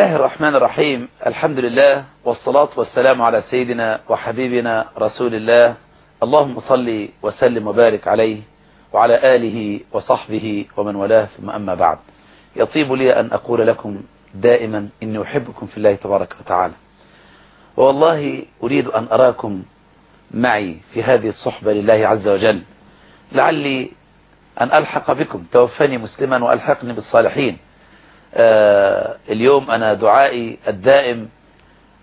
الله الرحمن الرحيم الحمد لله والصلاة والسلام على سيدنا وحبيبنا رسول الله. اللهم صل وسلم وبارك عليه وعلى آله وصحبه ومن والاه ثم أما بعد. يطيب لي أن أقول لكم دائما إني أحبكم في الله تبارك وتعالى. والله أريد أن أراكم معي في هذه الصحبة لله عز وجل. لعلي أن ألحق بكم. توفني مسلما وألحقني بالصالحين. اليوم أنا دعائي الدائم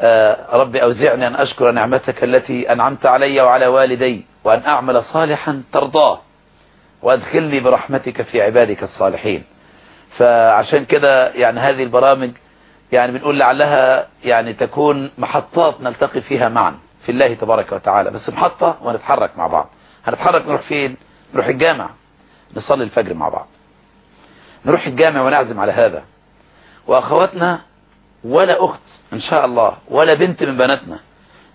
آه ربي أوزعني أن أشكر نعمتك التي أنعمت علي وعلى والدي وأن أعمل صالحا ترضاه وأدخلني برحمتك في عبادك الصالحين. فعشان كده يعني هذه البرامج يعني بنقول لعلها يعني تكون محطات نلتقي فيها معا في الله تبارك وتعالى. بس محطة ونتحرك مع بعض. هنتحرك نروح فين؟ نروح الجامع. نصلي الفجر مع بعض. نروح الجامع ونعزم على هذا. وأخواتنا ولا أخت إن شاء الله ولا بنت من بناتنا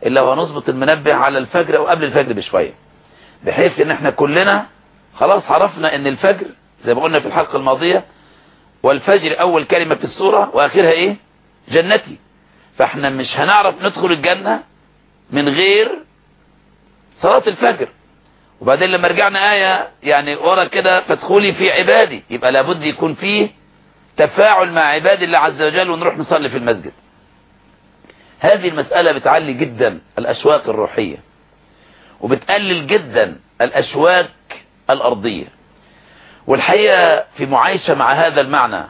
إلا وهنظبط المنبه على الفجر أو قبل الفجر بشوية. بحيث إن إحنا كلنا خلاص عرفنا إن الفجر زي ما قلنا في الحلقة الماضية والفجر أول كلمة في السورة وآخرها إيه؟ جنتي. فإحنا مش هنعرف ندخل الجنة من غير صلاة الفجر. وبعدين لما رجعنا آية يعني ورا كده فادخلي في عبادي. يبقى لابد يكون فيه تفاعل مع عباد الله عز وجل ونروح نصلي في المسجد. هذه المسألة بتعلي جدا الأشواق الروحية وبتقلل جدا الأشواك الأرضية. والحقيقة في معايشة مع هذا المعنى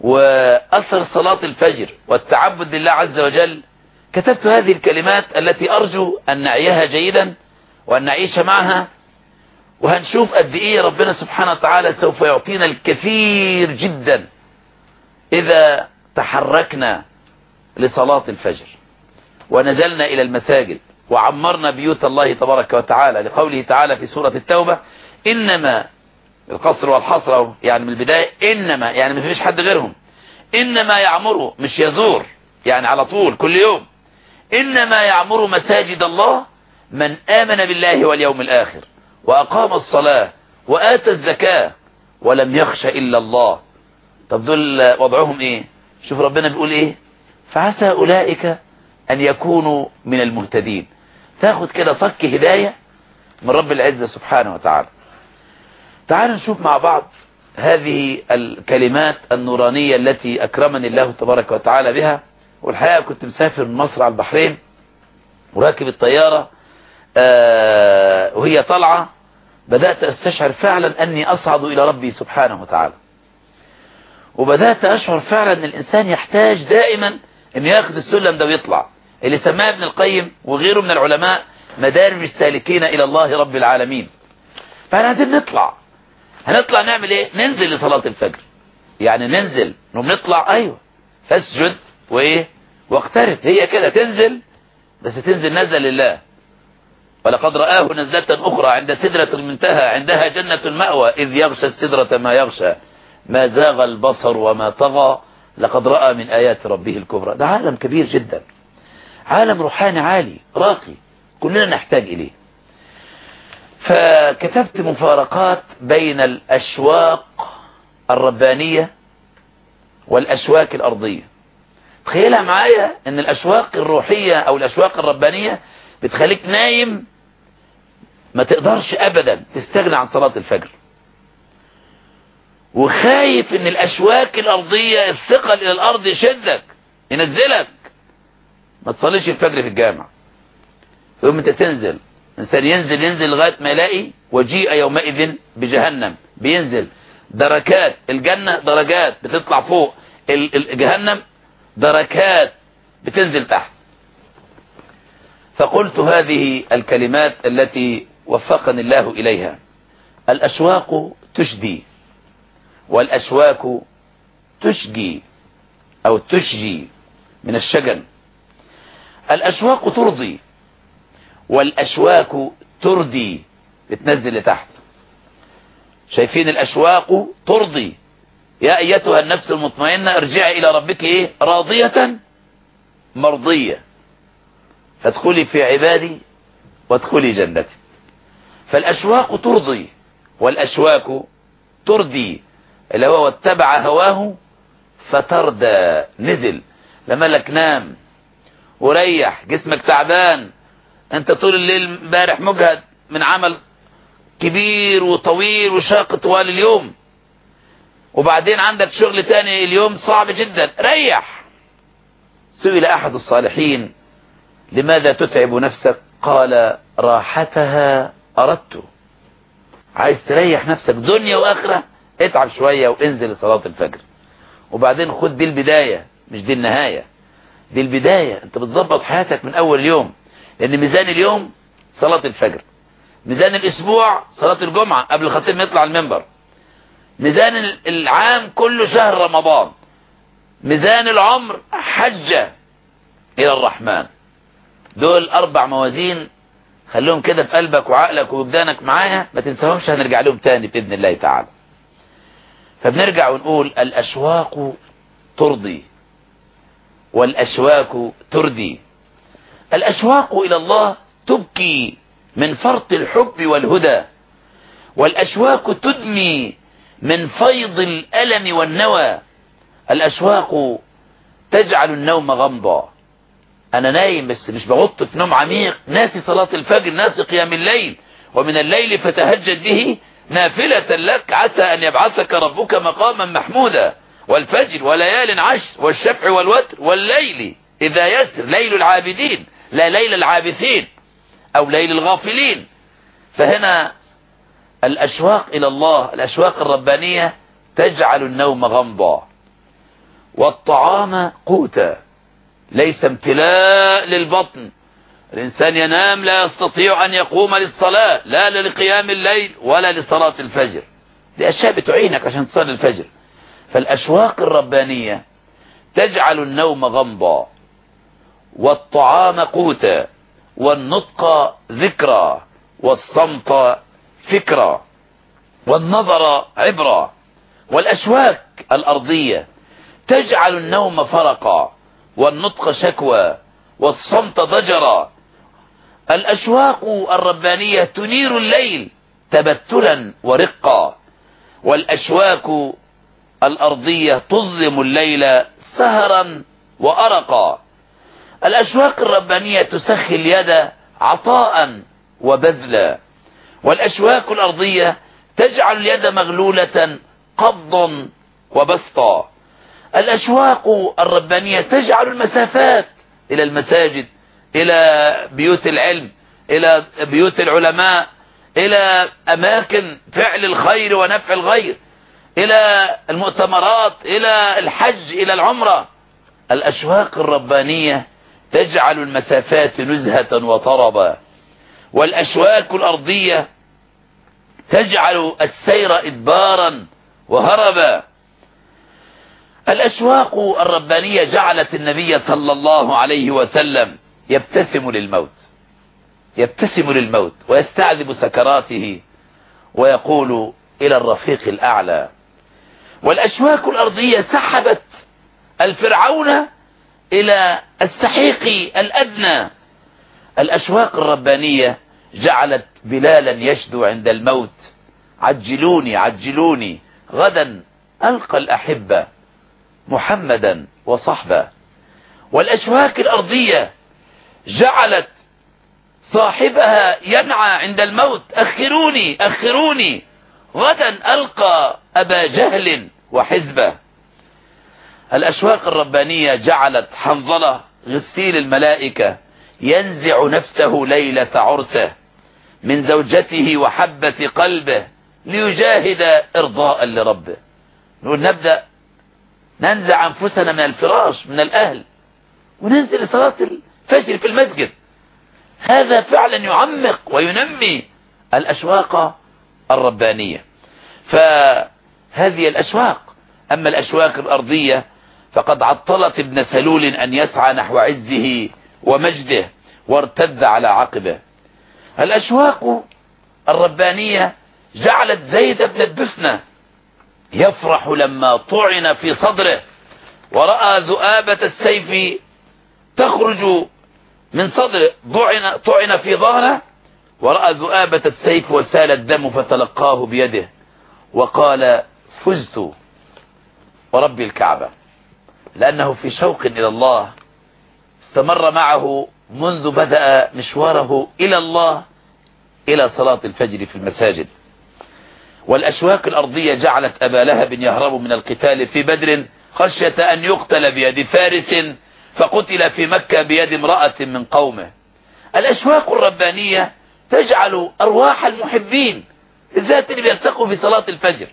وأثر صلاة الفجر والتعبد لله عز وجل كتبت هذه الكلمات التي أرجو أن نعيها جيدا وأن نعيش معها وهنشوف قد إيه ربنا سبحانه وتعالى سوف يعطينا الكثير جدا إذا تحركنا لصلاة الفجر ونزلنا إلى المساجد وعمرنا بيوت الله تبارك وتعالى لقوله تعالى في سورة التوبة إنما القصر والحصر يعني من البداية إنما يعني ما فيش حد غيرهم. إنما يعمره مش يزور يعني على طول كل يوم. إنما يعمر مساجد الله من آمن بالله واليوم الآخر وأقام الصلاة وآتى الزكاة ولم يخش إلا الله. طب دول وضعهم إيه؟ شوف ربنا بيقول إيه؟ فعسى أولئك أن يكونوا من المهتدين. تاخد كده صك هداية من رب العزة سبحانه وتعالى. تعال نشوف مع بعض هذه الكلمات النورانية التي أكرمني الله تبارك وتعالى بها. والحقيقة كنت مسافر من مصر على البحرين وراكب الطيارة آه وهي طالعة. بدأت أستشعر فعلا أني أصعد إلى ربي سبحانه وتعالى. وبدأت أشعر فعلا أن الإنسان يحتاج دائما أن يأخذ السلم ده ويطلع. اللي سماه ابن القيم وغيره من العلماء مدارج السالكين إلى الله رب العالمين. فإحنا عايزين نطلع. هنطلع نعمل إيه؟ ننزل لصلاة الفجر. يعني ننزل. نقوم نطلع. أيوه. فاسجد. وإيه؟ واقترب. هي كده. تنزل. بس تنزل نزل لله. ولقد رآه نزلة أخرى عند سدرة المنتهى. عندها جنة المأوى. إذ يغشى السدرة ما يغشى. ما زاغ البصر وما طغى لقد رأى من آيات ربه الكبرى. ده عالم كبير جدا. عالم روحاني عالي راقي. كلنا نحتاج إليه. فكتبت مفارقات بين الأشواق الربانية والأشواك الأرضية. تخيلها معايا إن الأشواق الروحية أو الأشواق الربانية بتخليك نايم ما تقدرش أبدا تستغنى عن صلاة الفجر. وخايف إن الأشواك الأرضية الثقل إلى الأرض يشدك ينزلك. ما تصليش الفجر في الجامع. يوم أنت تنزل. انسان ينزل ينزل لغاية ما يلاقي وجيء يومئذ بجهنم. بينزل. دركات. الجنة درجات بتطلع فوق. جهنم دركات. بتنزل تحت. فقلت هذه الكلمات التي وفقني الله إليها. الأشواق تشدي. والأشواك تشجي أو تشجي من الشجن. الأشواق ترضي والأشواك تردي. بتنزل لتحت. شايفين الأشواق ترضي. يا أيتها النفس المطمئنة ارجعي إلى ربك إيه؟ راضية مرضية. فادخلي في عبادي وادخلي جنتي. فالأشواق ترضي والأشواك تردي. اللي هو واتبع هواه فتردى نزل. لما لك نام وريح جسمك تعبان. انت طول الليل امبارح مجهد من عمل كبير وطويل وشاق طوال اليوم. وبعدين عندك شغل تاني اليوم صعب جدا. ريح. سئل أحد الصالحين لماذا تتعب نفسك؟ قال راحتها أردت. عايز تريح نفسك دنيا وآخرة. اتعب شوية وانزل لصلاة الفجر. وبعدين خد دي البداية مش دي النهاية. دي البداية انت بتظبط حياتك من أول يوم لأن ميزان اليوم صلاة الفجر. ميزان الأسبوع صلاة الجمعة قبل الخطيب ما يطلع المنبر. ميزان العام كله شهر رمضان. ميزان العمر حجة إلى الرحمن. دول أربع موازين. خليهم كده في قلبك وعقلك ووجدانك معايا. ما تنساهمش هنرجع لهم تاني بإذن الله تعالى. فبنرجع ونقول الأشواق ترضي والأشواك تردي. الأشواق إلى الله تبكي من فرط الحب والهدى والأشواق تدمي من فيض الألم والنوى. الأشواق تجعل النوم غمضا. أنا نايم بس مش بغط في نوم عميق. ناسي صلاة الفجر ناسي قيام الليل. ومن الليل فتهجد به نافلة لك عسى أن يبعثك ربك مقاما محمودا والفجر وليال عشر والشفع والوتر والليل إذا يسر ليل العابدين لا ليل العابثين أو ليل الغافلين. فهنا الأشواق إلى الله الأشواق الربانية تجعل النوم غمضا والطعام قوتا ليس امتلاء للبطن. الإنسان ينام لا يستطيع أن يقوم للصلاة لا لقيام الليل ولا لصلاة الفجر. دي أشياء بتعينك عشان تصلي الفجر. فالأشواق الربانية تجعل النوم غمضا والطعام قوتا والنطق ذكرى والصمت فكرة والنظر عبرة والأشواك الأرضية تجعل النوم فرقا والنطق شكوى والصمت ضجرا. الأشواق الربانية تنير الليل تبتلا ورقا والأشواك الأرضية تظلم الليل سهرا وأرقا. الأشواق الربانية تسخي اليد عطاء وبذلا والأشواك الأرضية تجعل اليد مغلولة قبضا وبسطا. الأشواق الربانية تجعل المسافات إلى المساجد إلى بيوت العلم إلى بيوت العلماء إلى أماكن فعل الخير ونفع الغير إلى المؤتمرات إلى الحج إلى العمرة. الأشواق الربانية تجعل المسافات نزهة وطربا والأشواك الأرضية تجعل السير إدبارا وهربا. الأشواق الربانية جعلت النبي صلى الله عليه وسلم يبتسم للموت. يبتسم للموت ويستعذب سكراته ويقول إلى الرفيق الأعلى والأشواك الأرضية سحبت الفرعون إلى السحيق الأدنى. الأشواق الربانية جعلت بلالا يشدو عند الموت عجلوني عجلوني. غدا ألقى الأحبة محمدا وصحبه. والأشواك الأرضية جعلت صاحبها ينعى عند الموت. أخروني أخروني. غدا ألقى أبا جهل وحزبه. الأشواق الربانية جعلت حنظلة غسيل الملائكة ينزع نفسه ليلة عرسه من زوجته وحبة قلبه ليجاهد إرضاء لربه. نقول نبدأ ننزع أنفسنا من الفراش من الأهل وننزل لصلاة الفجر في المسجد. هذا فعلا يعمق وينمي الأشواق الربانية. فهذه الأشواق أما الأشواق الأرضية فقد عطلت ابن سلول أن يسعى نحو عزه ومجده وارتد على عقبه. الأشواق الربانية جعلت زيد بن الدسنة يفرح لما طعن في صدره ورأى ذؤابة السيف تخرج من صدره طعن, طعن في ظهره ورأى ذؤابة السيف وسال الدم فتلقاه بيده وقال فزت ورب الكعبة لأنه في شوق إلى الله استمر معه منذ بدأ مشواره إلى الله إلى صلاة الفجر في المساجد. والأشواك الأرضية جعلت أبا لهب يهرب من القتال في بدر خشية أن يقتل بيد فارس فقتل في مكة بيد امرأة من قومه. الأشواك الربانية تجعل أرواح المحبين بالذات اللي بيلتقوا في صلاة الفجر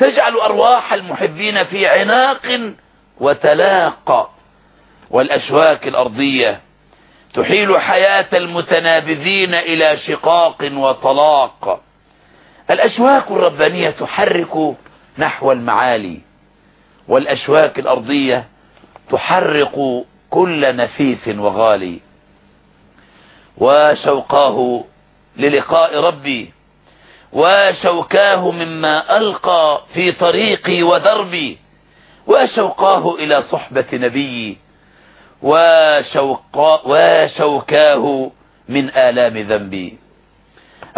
تجعل أرواح المحبين في عناق وتلاقى والأشواك الأرضية تحيل حياة المتنابذين إلى شقاق وطلاق. الأشواك الربانية تحرك نحو المعالي والأشواك الأرضية تحرق كل نفيس وغالي. وشوقاه للقاء ربي. وشوكاه مما ألقى في طريقي ودربي. وشوقاه إلى صحبة نبيي. وشوقا وشوكاه من آلام ذنبي.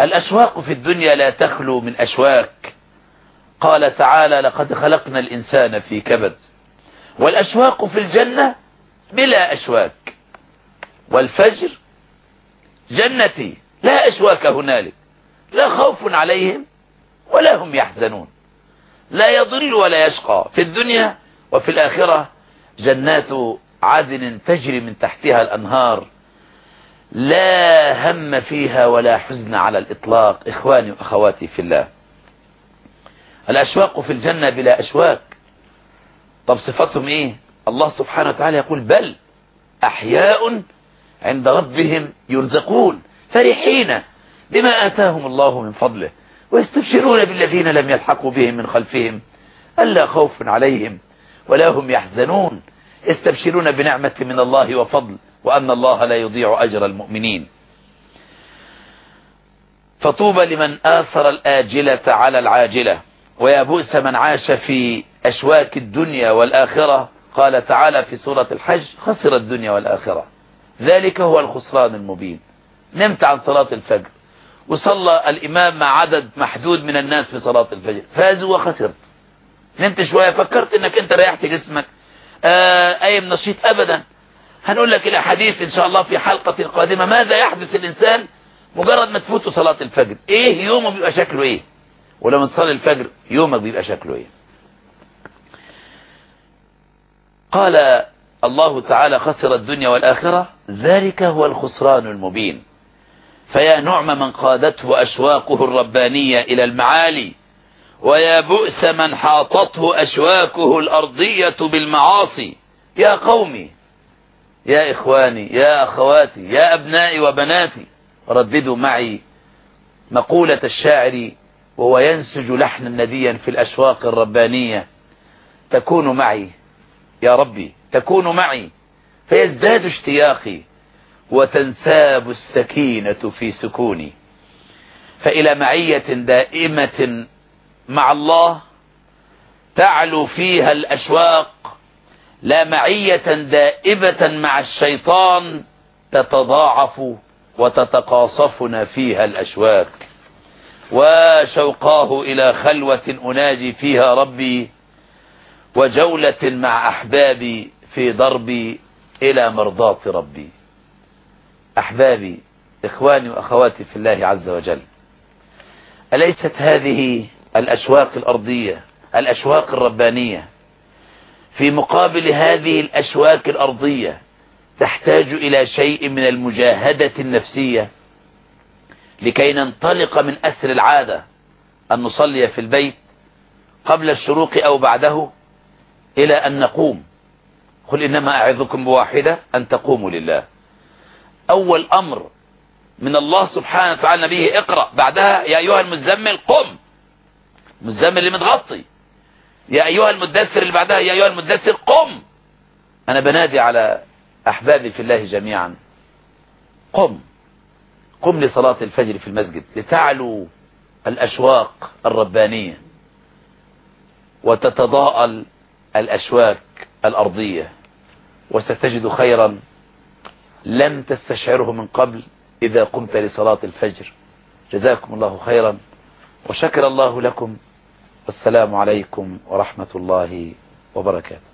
الأشواق في الدنيا لا تخلو من أشواك. قال تعالى لقد خلقنا الإنسان في كبد. والأشواق في الجنة بلا أشواك والفجر جنتي لا أشواك هنالك. لا خوف عليهم ولا هم يحزنون. لا يضل ولا يشقى. في الدنيا وفي الآخرة جنات عدن تجري من تحتها الأنهار. لا هم فيها ولا حزن على الإطلاق. إخواني وأخواتي في الله. الأشواق في الجنة بلا أشواك طب صفتهم إيه؟ الله سبحانه وتعالى يقول بل أحياء عند ربهم يرزقون فرحين بما آتاهم الله من فضله ويستبشرون بالذين لم يلحقوا بهم من خلفهم ألا خوف عليهم ولا هم يحزنون يستبشرون بنعمة من الله وفضل وأن الله لا يضيع أجر المؤمنين. فطوبى لمن آثر الآجلة على العاجلة. ويا بؤس من عاش في أشواك الدنيا والآخرة. قال تعالى في سورة الحج خسر الدنيا والآخرة. ذلك هو الخسران المبين. نمت عن صلاة الفجر. وصلى الإمام مع عدد محدود من الناس في صلاة الفجر. فازوا وخسرت. نمت شوية فكرت إنك أنت ريحت جسمك. آه اي نشيط ابدا. هنقول لك الأحاديث إن شاء الله في حلقة قادمة. ماذا يحدث الإنسان مجرد ما تفوته صلاة الفجر؟ إيه يومه بيبقى شكله إيه؟ ولما تصلي الفجر يومك بيبقى شكله إيه؟ قال الله تعالى خسر الدنيا والآخرة ذلك هو الخسران المبين. فيا نعم من قادته أشواقه الربانية إلى المعالي ويا بؤس من حاطته أشواكه الأرضية بالمعاصي. يا قومي يا إخواني يا أخواتي يا أبنائي وبناتي رددوا معي مقولة الشاعر وهو ينسج لحنا نديا في الأشواق الربانية. تكون معي. يا ربي تكون معي. فيزداد اشتياقي وتنساب السكينة في سكوني. فإلى معية دائمة مع الله تعلو فيها الأشواق لا معية دائبة مع الشيطان تتضاعف وتتقاصفنا فيها الأشواك وشوقاه إلى خلوة أناجي فيها ربي وجولة مع أحبابي في ضربي إلى مرضاة ربي. أحبابي إخواني وأخواتي في الله عز وجل أليست هذه الأشواق الأرضية الأشواق الربانية في مقابل هذه الأشواك الأرضية تحتاج إلى شيء من المجاهدة النفسية؟ لكي ننطلق من أسر العادة أن نصلي في البيت قبل الشروق أو بعده إلى أن نقوم. قل إنما أعظكم بواحدة أن تقوموا لله. أول أمر من الله سبحانه وتعالى به اقرأ. بعدها يا أيها المزمل قم. المزمل اللي متغطي يا أيها المدثر اللي بعدها يا أيها المدثر قم. أنا بنادي على أحبابي في الله جميعا. قم. قم لصلاة الفجر في المسجد لتعلو الأشواق الربانية وتتضاءل الأشواك الأرضية وستجد خيرا لم تستشعره من قبل إذا قمت لصلاة الفجر. جزاكم الله خيرا وشكر الله لكم. والسلام عليكم ورحمة الله وبركاته.